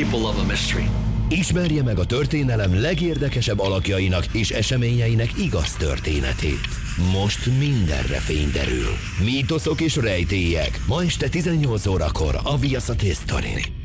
People love a mystery. Ismerje meg a történelem legérdekesebb alakjainak és eseményeinek igaz történetét. Most mindenre fény derül. Mítoszok és rejtélyek. Ma este 18 órakor a Viaszat History.